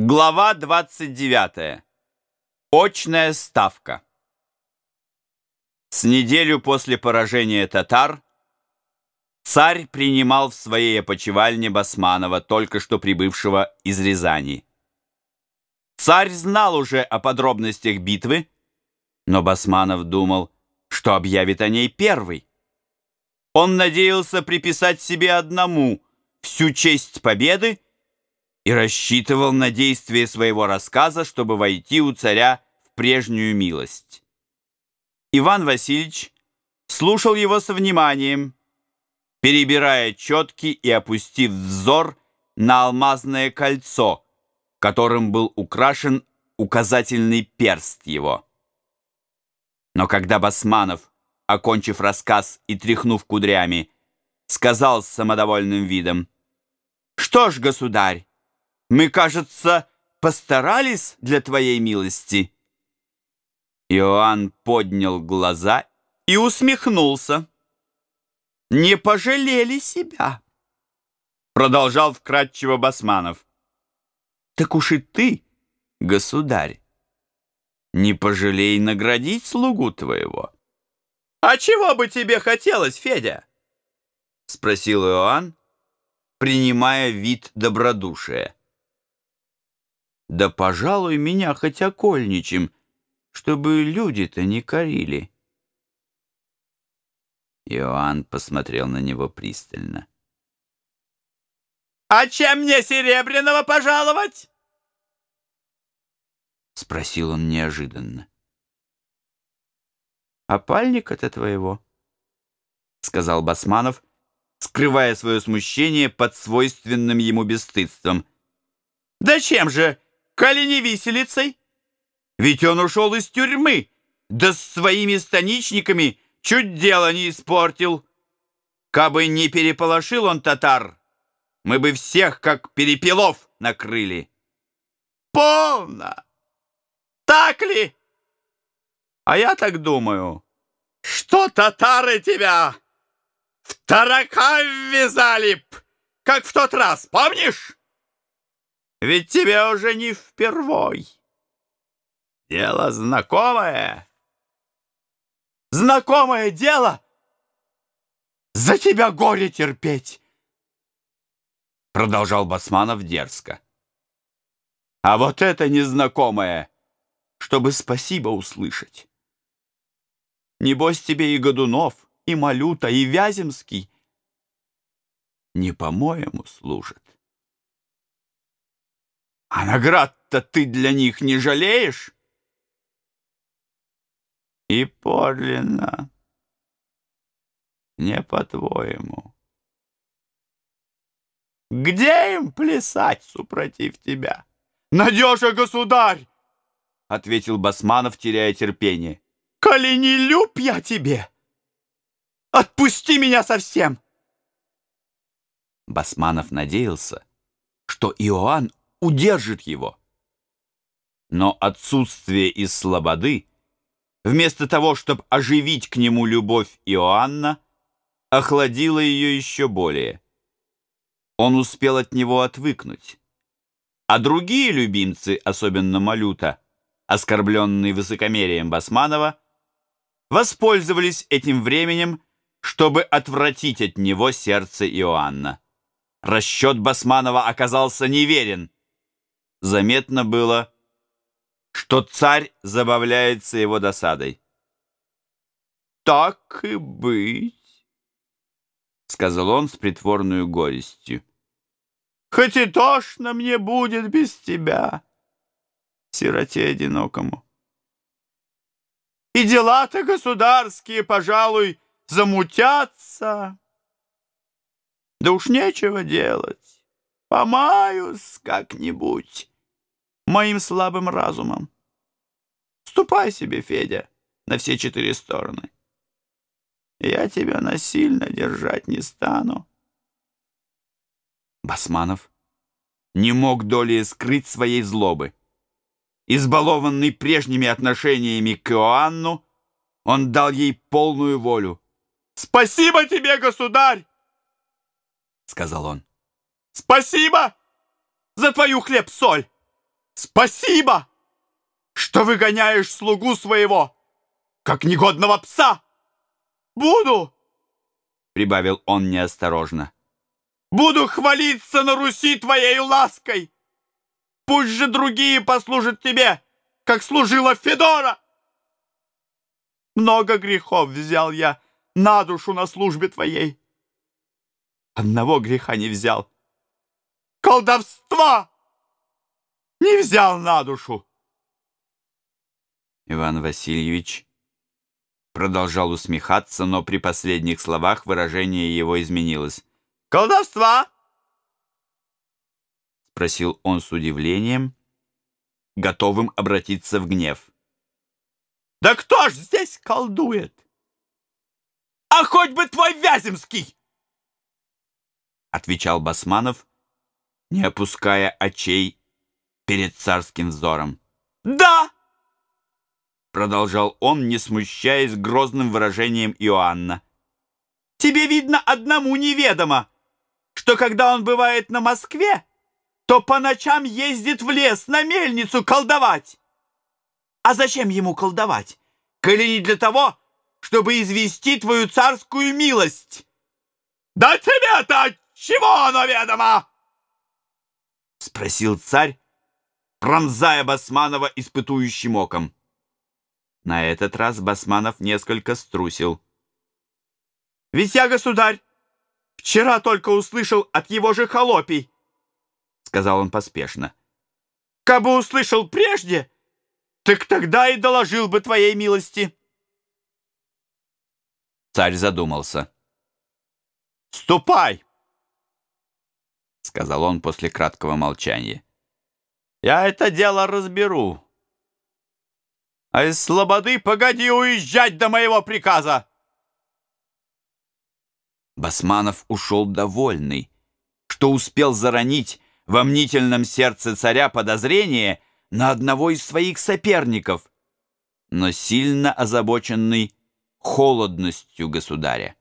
Глава 29. Очная ставка. С неделю после поражения татар царь принимал в своей опочивальне Басманова, только что прибывшего из Рязани. Царь знал уже о подробностях битвы, но Басманов думал, что объявит о ней первый. Он надеялся приписать себе одному всю честь победы и рассчитывал на действие своего рассказа, чтобы войти у царя в прежнюю милость. Иван Васильевич слушал его со вниманием, перебирая четки и опустив взор на алмазное кольцо, которым был украшен указательный перст его. Но когда Басманов, окончив рассказ и тряхнув кудрями, сказал с самодовольным видом, «Что ж, государь, мы, кажется, постарались для твоей милости». Иоанн поднял глаза и усмехнулся. «Не пожалели себя», — продолжал вкратчиво Басманов. «Так уж и ты, государь, не пожалей наградить слугу твоего». «А чего бы тебе хотелось, Федя?» — спросил Иоанн, принимая вид добродушия. Да, пожалуй, меня хоть окольничем, чтобы люди-то не корили. Иоанн посмотрел на него пристально. «А чем мне серебряного пожаловать?» Спросил он неожиданно. «А пальника-то твоего?» Сказал Басманов, скрывая свое смущение под свойственным ему бесстыдством. «Да чем же коли не виселицей? Ведь он ушел из тюрьмы, да с своими станичниками чуть дело не испортил. Кабы не переполошил он татар, мы бы всех, как перепелов, накрыли. Полно! Так ли? А я так думаю, что татары тебя в тарака ввязали б, как в тот раз, помнишь? Ведь тебе уже не впервой. Дело знакомое. Знакомое дело. За тебя горе терпеть. Продолжал Басманов дерзко. А вот это незнакомое, чтобы спасибо услышать. Небось тебе и Годунов, и Малюта, и Вяземский не по-моему служат. А наград-то ты для них не жалеешь? И подлинно, не по-твоему. Где им плясать, супротив тебя? Надежа, государь! Ответил Басманов, теряя терпение. Коли не люб я тебе, отпусти меня совсем! Басманов надеялся, что Иоанн удержит его. Но отсутствие из слободы, вместо того, чтобы оживить к нему любовь Иоанна, охладило ее еще более. Он успел от него отвыкнуть. А другие любимцы, особенно Малюта, оскорбленные высокомерием Басманова, воспользовались этим временем, чтобы отвратить от него сердце Иоанна. Расчет Басманова оказался неверен заметно было, что царь забавляется его досадой. «Так и быть», — сказал он с притворной горестью. «Хоть и тошно мне будет без тебя, сироте одинокому. И дела-то государские, пожалуй, замутятся. Да уж нечего делать. Помаюсь как-нибудь моим слабым разумом. Ступай себе, Федя, на все четыре стороны. Я тебя насильно держать не стану. Басманов не мог долей скрыть своей злобы. Избалованный прежними отношениями к Иоанну, он дал ей полную волю. «Спасибо тебе, государь!» — сказал он. Спасибо за твою хлеб-соль. Спасибо, что выгоняешь слугу своего, как негодного пса. Буду, — прибавил он неосторожно, — буду хвалиться на Руси твоей лаской. Пусть же другие послужат тебе, как служила Федора. Много грехов взял я на душу на службе твоей. Одного греха не взял. Колдовства не взял на душу. Иван Васильевич продолжал усмехаться, но при последних словах выражение его изменилось. «Колдовства?» — спросил он с удивлением, готовым обратиться в гнев. «Да кто ж здесь колдует? А хоть бы твой Вяземский!» Отвечал Басманов, не опуская очей перед царским взором. «Да!» Продолжал он, не смущаясь грозным выражением Иоанна. «Тебе, видно, одному неведомо, что когда он бывает на Москве, то по ночам ездит в лес на мельницу колдовать. А зачем ему колдовать, коли не для того, чтобы извести твою царскую милость? Да тебе-то чего оно ведомо? Спросил царь, пронзая Басманова испытующим оком. На этот раз Басманов несколько струсил. «Ведь я, государь, вчера только услышал от его же холопий, сказал он поспешно. «Кабы услышал прежде, так тогда и доложил бы твоей милости». Царь задумался. «Ступай!» — сказал он после краткого молчания. «Я это дело разберу. А из слободы погоди уезжать до моего приказа!» Басманов ушел довольный, что успел заронить во мнительном сердце царя подозрение на одного из своих соперников, но сильно озабоченный холодностью государя.